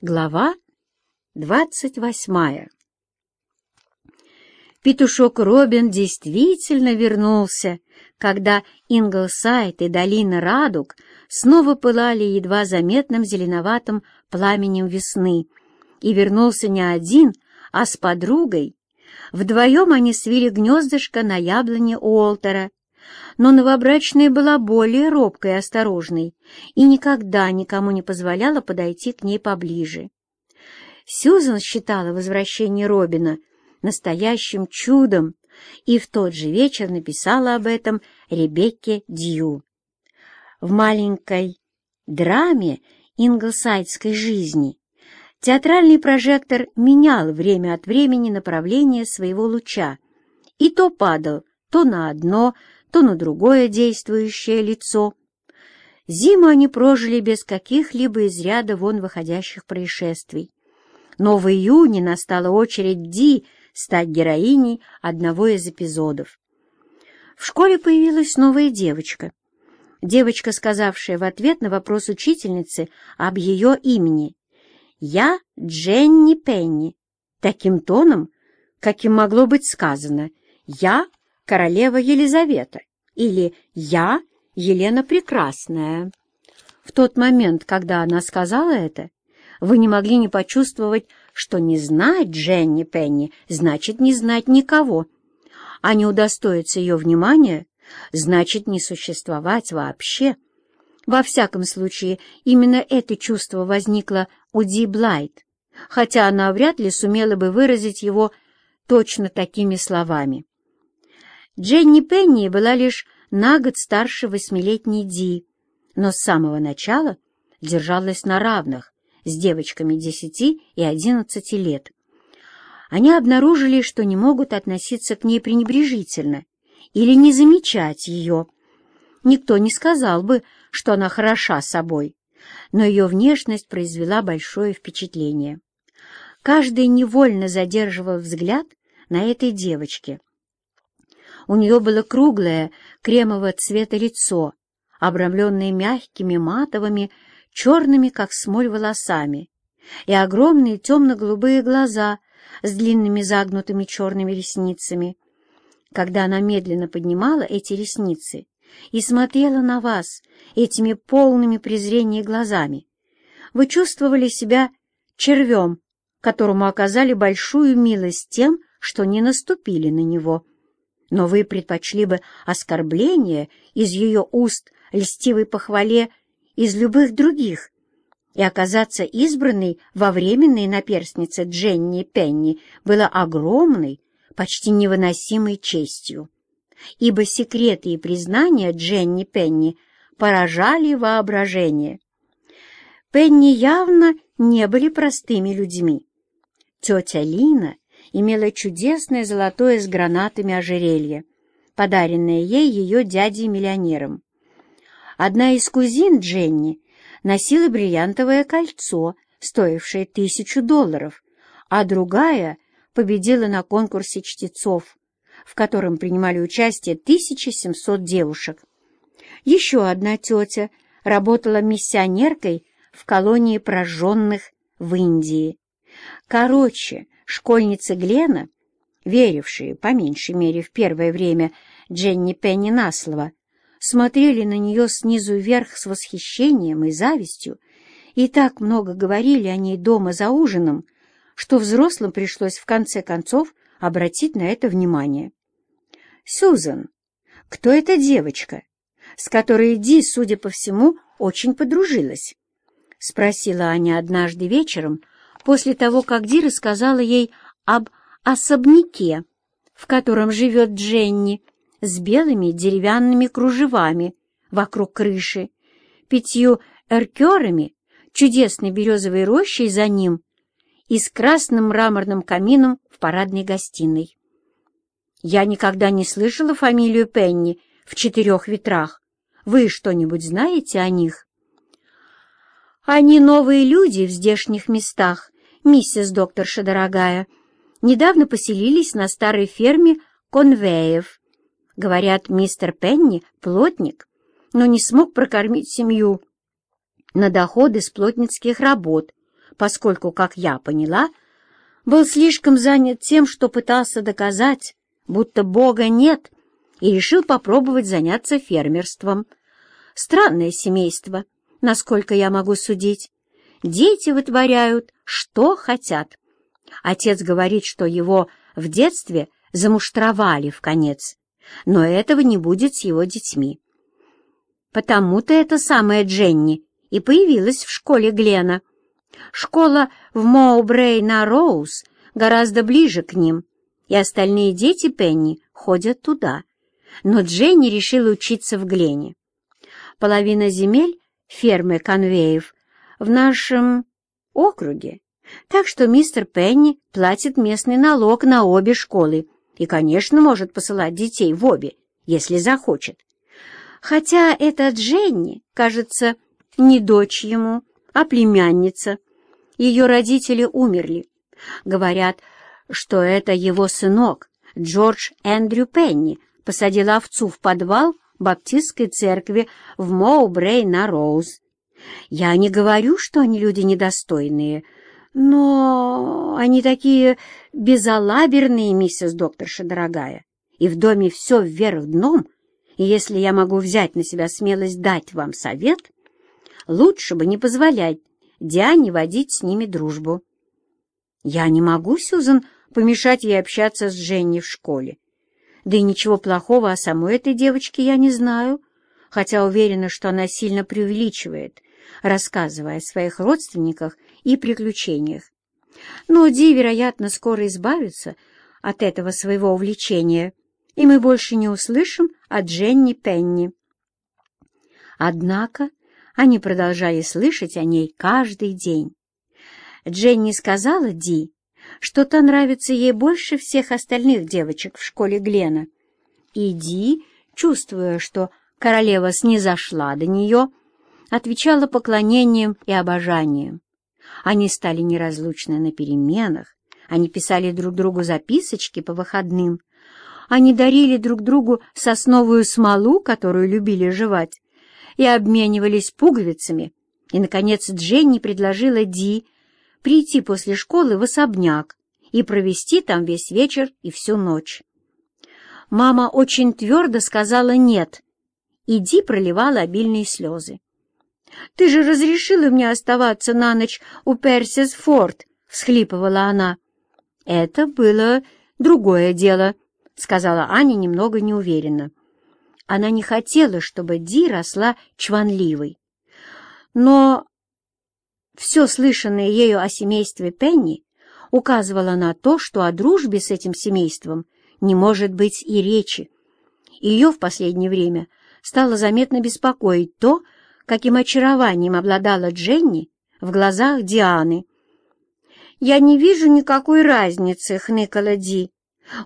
Глава двадцать восьмая Петушок Робин действительно вернулся, когда Инглсайд и долина Радуг снова пылали едва заметным зеленоватым пламенем весны, и вернулся не один, а с подругой. Вдвоем они свили гнездышко на яблоне Уолтера, но новобрачная была более робкой и осторожной и никогда никому не позволяла подойти к ней поближе. Сьюзан считала возвращение Робина настоящим чудом и в тот же вечер написала об этом Ребекке Дью. В маленькой драме инглсайдской жизни театральный прожектор менял время от времени направление своего луча, и то падал то на одно, то на другое действующее лицо. Зиму они прожили без каких-либо из ряда вон выходящих происшествий. Но в июне настала очередь Ди стать героиней одного из эпизодов. В школе появилась новая девочка. Девочка, сказавшая в ответ на вопрос учительницы об ее имени «Я Дженни Пенни», таким тоном, каким могло быть сказано «Я королева Елизавета» или «Я Елена Прекрасная». В тот момент, когда она сказала это, вы не могли не почувствовать, что не знать Дженни Пенни значит не знать никого, а не удостоиться ее внимания значит не существовать вообще. Во всяком случае, именно это чувство возникло у Ди Блайт, хотя она вряд ли сумела бы выразить его точно такими словами. Дженни Пенни была лишь на год старше восьмилетней Ди, но с самого начала держалась на равных с девочками десяти и одиннадцати лет. Они обнаружили, что не могут относиться к ней пренебрежительно или не замечать ее. Никто не сказал бы, что она хороша собой, но ее внешность произвела большое впечатление. Каждый невольно задерживал взгляд на этой девочке, у нее было круглое, кремового цвета лицо, обрамленное мягкими матовыми, черными, как смоль, волосами, и огромные темно-голубые глаза с длинными загнутыми черными ресницами. Когда она медленно поднимала эти ресницы и смотрела на вас этими полными презрения глазами, вы чувствовали себя червем, которому оказали большую милость тем, что не наступили на него но вы предпочли бы оскорбление из ее уст льстивой похвале из любых других, и оказаться избранной во временной наперстнице Дженни Пенни было огромной, почти невыносимой честью, ибо секреты и признания Дженни Пенни поражали воображение. Пенни явно не были простыми людьми. Тетя Лина — имела чудесное золотое с гранатами ожерелье, подаренное ей ее дядей-миллионером. Одна из кузин Дженни носила бриллиантовое кольцо, стоившее тысячу долларов, а другая победила на конкурсе чтецов, в котором принимали участие 1700 девушек. Еще одна тетя работала миссионеркой в колонии прожженных в Индии. Короче, Школьницы Глена, верившие, по меньшей мере, в первое время Дженни Пенни на слово, смотрели на нее снизу вверх с восхищением и завистью, и так много говорили о ней дома за ужином, что взрослым пришлось в конце концов обратить на это внимание. «Сюзан, кто эта девочка, с которой Ди, судя по всему, очень подружилась?» — спросила Аня однажды вечером, после того, как Ди рассказала ей об особняке, в котором живет Дженни, с белыми деревянными кружевами вокруг крыши, пятью эркерами, чудесной березовой рощей за ним и с красным мраморным камином в парадной гостиной. Я никогда не слышала фамилию Пенни в четырех ветрах. Вы что-нибудь знаете о них? Они новые люди в здешних местах, миссис докторша дорогая, недавно поселились на старой ферме Конвеев. Говорят, мистер Пенни — плотник, но не смог прокормить семью на доходы с плотницких работ, поскольку, как я поняла, был слишком занят тем, что пытался доказать, будто Бога нет, и решил попробовать заняться фермерством. Странное семейство, насколько я могу судить. Дети вытворяют, что хотят. Отец говорит, что его в детстве замуштровали в конец, но этого не будет с его детьми. Потому-то эта самая Дженни и появилась в школе Глена. Школа в Моубрей на Роуз гораздо ближе к ним, и остальные дети Пенни ходят туда. Но Дженни решила учиться в Глене. Половина земель фермы Конвеев в нашем округе, так что мистер Пенни платит местный налог на обе школы и, конечно, может посылать детей в обе, если захочет. Хотя эта Дженни, кажется, не дочь ему, а племянница. Ее родители умерли. Говорят, что это его сынок, Джордж Эндрю Пенни, посадил овцу в подвал баптистской церкви в Моубрей на Роуз. Я не говорю, что они люди недостойные, но они такие безалаберные, миссис докторша дорогая, и в доме все вверх дном, и если я могу взять на себя смелость дать вам совет, лучше бы не позволять Диане водить с ними дружбу. Я не могу, Сюзан, помешать ей общаться с Женей в школе. Да и ничего плохого о самой этой девочке я не знаю, хотя уверена, что она сильно преувеличивает, рассказывая о своих родственниках и приключениях. Но Ди, вероятно, скоро избавится от этого своего увлечения, и мы больше не услышим о Дженни Пенни. Однако они продолжали слышать о ней каждый день. Дженни сказала Ди, что та нравится ей больше всех остальных девочек в школе Глена. И Ди, чувствуя, что королева снизошла до нее, отвечала поклонением и обожанием. Они стали неразлучны на переменах, они писали друг другу записочки по выходным, они дарили друг другу сосновую смолу, которую любили жевать, и обменивались пуговицами. И, наконец, Дженни предложила Ди прийти после школы в особняк и провести там весь вечер и всю ночь. Мама очень твердо сказала «нет», и Ди проливала обильные слезы. «Ты же разрешила мне оставаться на ночь у Персис Форд», — всхлипывала она. «Это было другое дело», — сказала Аня немного неуверенно. Она не хотела, чтобы Ди росла чванливой. Но все слышанное ею о семействе Пенни указывало на то, что о дружбе с этим семейством не может быть и речи. Ее в последнее время стало заметно беспокоить то, каким очарованием обладала Дженни в глазах Дианы. «Я не вижу никакой разницы», — хныкала Ди.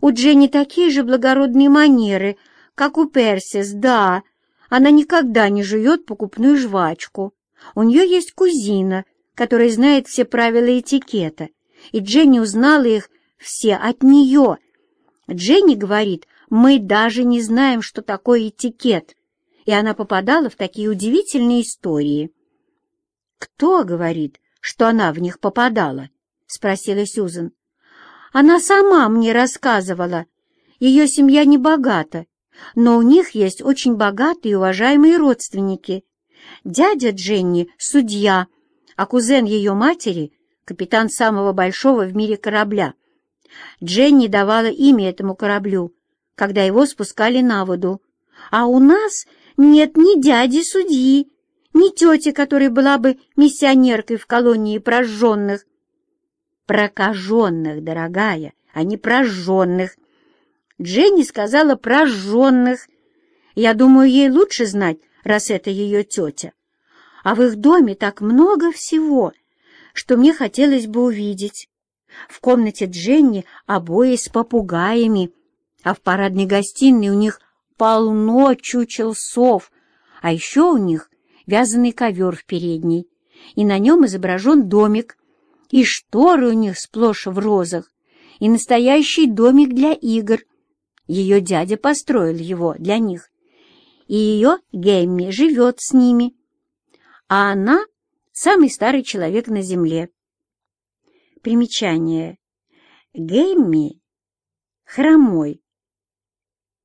«У Дженни такие же благородные манеры, как у Персис, да. Она никогда не жует покупную жвачку. У нее есть кузина, которая знает все правила этикета, и Дженни узнала их все от нее. Дженни говорит, мы даже не знаем, что такое этикет, и она попадала в такие удивительные истории. «Кто говорит, что она в них попадала?» — спросила Сюзан. «Она сама мне рассказывала. Ее семья не богата, но у них есть очень богатые и уважаемые родственники. Дядя Дженни — судья, а кузен ее матери — капитан самого большого в мире корабля. Дженни давала имя этому кораблю, когда его спускали на воду. А у нас нет ни дяди судьи, ни тети, которая была бы миссионеркой в колонии прожженных. Прокаженных, дорогая, а не прожженных. Дженни сказала прожженных. Я думаю, ей лучше знать, раз это ее тетя. А в их доме так много всего, что мне хотелось бы увидеть. В комнате Дженни обои с попугаями, а в парадной гостиной у них полно чучел сов, а еще у них вязаный ковер в передней, и на нем изображен домик, и шторы у них сплошь в розах, и настоящий домик для игр. Ее дядя построил его для них, и ее Гемми живет с ними, а она — самый старый человек на земле. Примечание. Гэмми — хромой,